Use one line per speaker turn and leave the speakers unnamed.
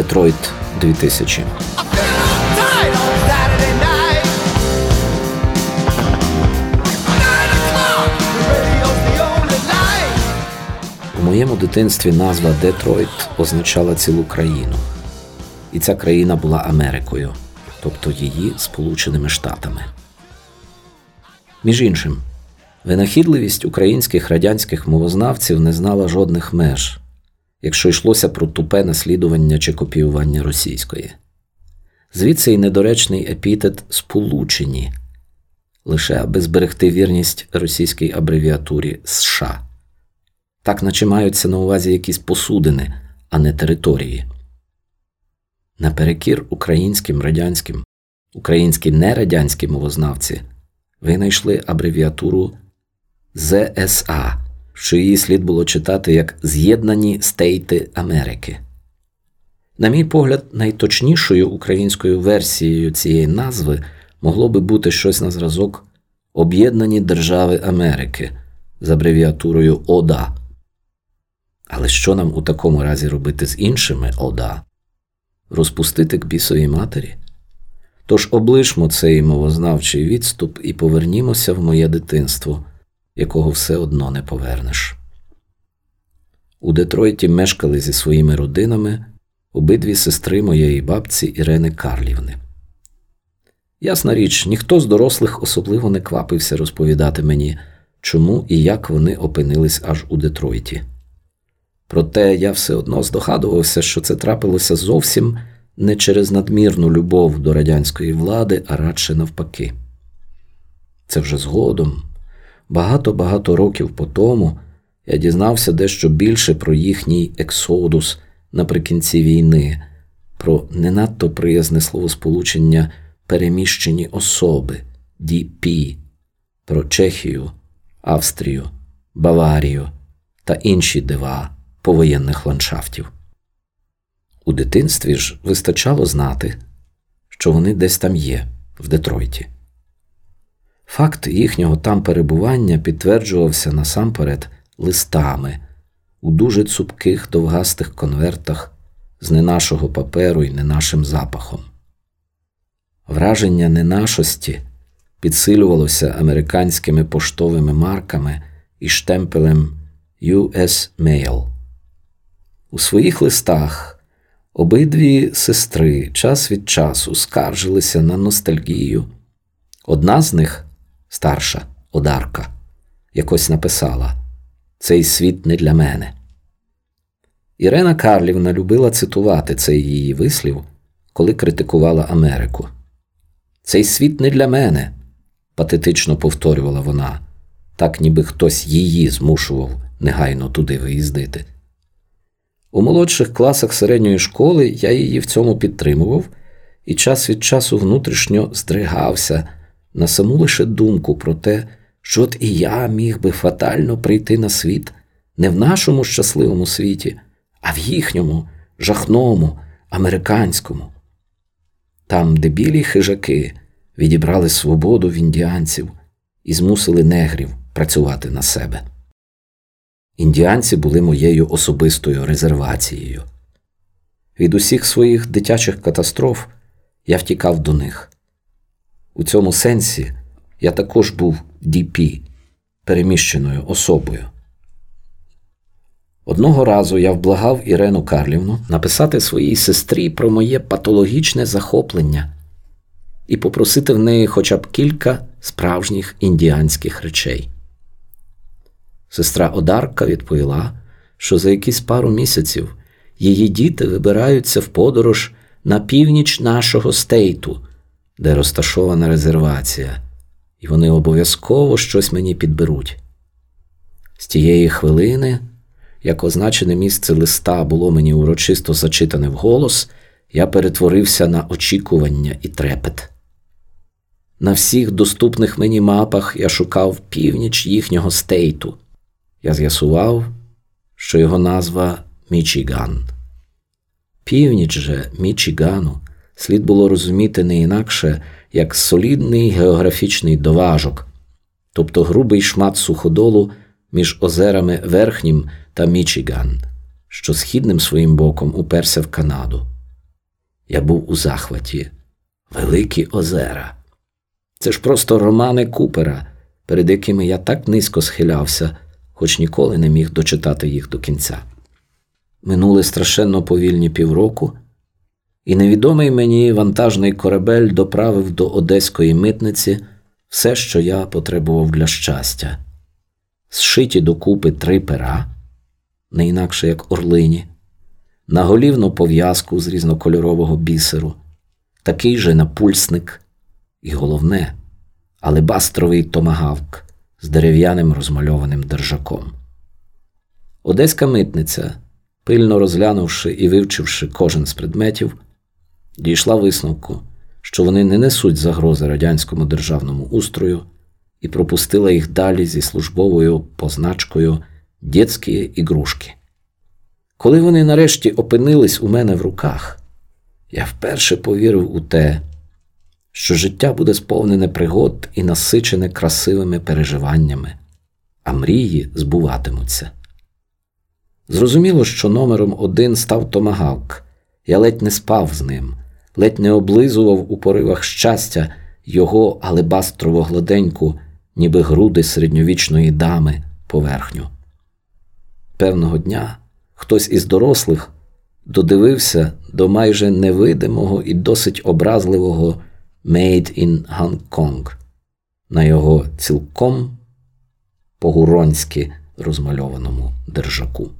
Детройт 2000. У моєму дитинстві назва Детройт означала цілу країну. І ця країна була Америкою, тобто її Сполученими Штатами. Між іншим, винахідливість українських радянських мовознавців не знала жодних меж, якщо йшлося про тупе наслідування чи копіювання російської. Звідси й недоречний епітет сполучені, лише аби зберегти вірність російській абревіатурі США. Так наче маються на увазі якісь посудини, а не території. Наперекір українським радянським, українські нерадянські мовознавці винайшли абревіатуру ЗСА, що її слід було читати як З'єднані Стейти Америки. На мій погляд, найточнішою українською версією цієї назви могло би бути щось на зразок Об'єднані Держави Америки з абревіатурою ОДА. Але що нам у такому разі робити з іншими ОДА? Розпустити к бісовій матері? Тож облишмо цей мовознавчий відступ і повернімося в моє дитинство, якого все одно не повернеш. У Детройті мешкали зі своїми родинами обидві сестри моєї бабці Ірени Карлівни. Ясна річ, ніхто з дорослих особливо не квапився розповідати мені, чому і як вони опинились аж у Детройті. Проте я все одно здогадувався, що це трапилося зовсім не через надмірну любов до радянської влади, а радше навпаки. Це вже згодом, багато-багато років по тому, я дізнався дещо більше про їхній ексодус наприкінці війни, про не надто приязне словосполучення переміщені особи ДП, про Чехію, Австрію, Баварію та інші дива повоєнних ландшафтів. У дитинстві ж вистачало знати, що вони десь там є, в Детройті. Факт їхнього там перебування підтверджувався насамперед листами у дуже цупких довгастих конвертах з не нашого паперу і не нашим запахом. Враження ненашості підсилювалося американськими поштовими марками і штемпелем US Mail. У своїх листах обидві сестри час від часу скаржилися на ностальгію. Одна з них, старша Одарка, якось написала Цей світ не для мене. Ірена Карлівна любила цитувати цей її вислів, коли критикувала Америку. Цей світ не для мене, патетично повторювала вона, так ніби хтось її змушував негайно туди виїздити. У молодших класах середньої школи я її в цьому підтримував і час від часу внутрішньо здригався на саму лише думку про те, що от і я міг би фатально прийти на світ не в нашому щасливому світі, а в їхньому, жахному, американському. Там, де білі хижаки відібрали свободу в індіанців і змусили негрів працювати на себе. Індіанці були моєю особистою резервацією. Від усіх своїх дитячих катастроф я втікав до них. У цьому сенсі я також був ДП, переміщеною особою. Одного разу я вблагав Ірену Карлівну написати своїй сестрі про моє патологічне захоплення і попросити в неї хоча б кілька справжніх індіанських речей. Сестра Одарка відповіла, що за якісь пару місяців її діти вибираються в подорож на північ нашого стейту, де розташована резервація, і вони обов'язково щось мені підберуть. З тієї хвилини, як означене місце листа було мені урочисто зачитане вголос, я перетворився на очікування і трепет. На всіх доступних мені мапах я шукав північ їхнього стейту я з'ясував, що його назва Мічіган. Північ же Мічігану слід було розуміти не інакше як солідний географічний доважок, тобто грубий шмат суходолу між озерами Верхнім та Мічіган, що східним своїм боком уперся в Канаду, Я був у захваті. Великі озера. Це ж просто романи Купера, перед якими я так низько схилявся, хоч ніколи не міг дочитати їх до кінця. Минули страшенно повільні півроку, і невідомий мені вантажний корабель доправив до одеської митниці все, що я потребував для щастя, зшиті докупи три пера, не інакше як орлині, наголівну пов'язку з різнокольорового бісеру, такий же напульсник, і головне, алебастровий томагавк з дерев'яним розмальованим держаком. Одеська митниця, пильно розглянувши і вивчивши кожен з предметів, дійшла висновку, що вони не несуть загрози радянському державному устрою і пропустила їх далі зі службовою позначкою «Дєцькі ігрушки». Коли вони нарешті опинились у мене в руках, я вперше повірив у те, що життя буде сповнене пригод і насичене красивими переживаннями, а мрії збуватимуться. Зрозуміло, що номером один став томагавк. Я ледь не спав з ним, ледь не облизував у поривах щастя його алебастрово гладеньку, ніби груди середньовічної дами поверхню. Певного дня хтось із дорослих додивився до майже невидимого і досить образливого Made in Hong Kong на його цілком погуронськи розмальованому держаку.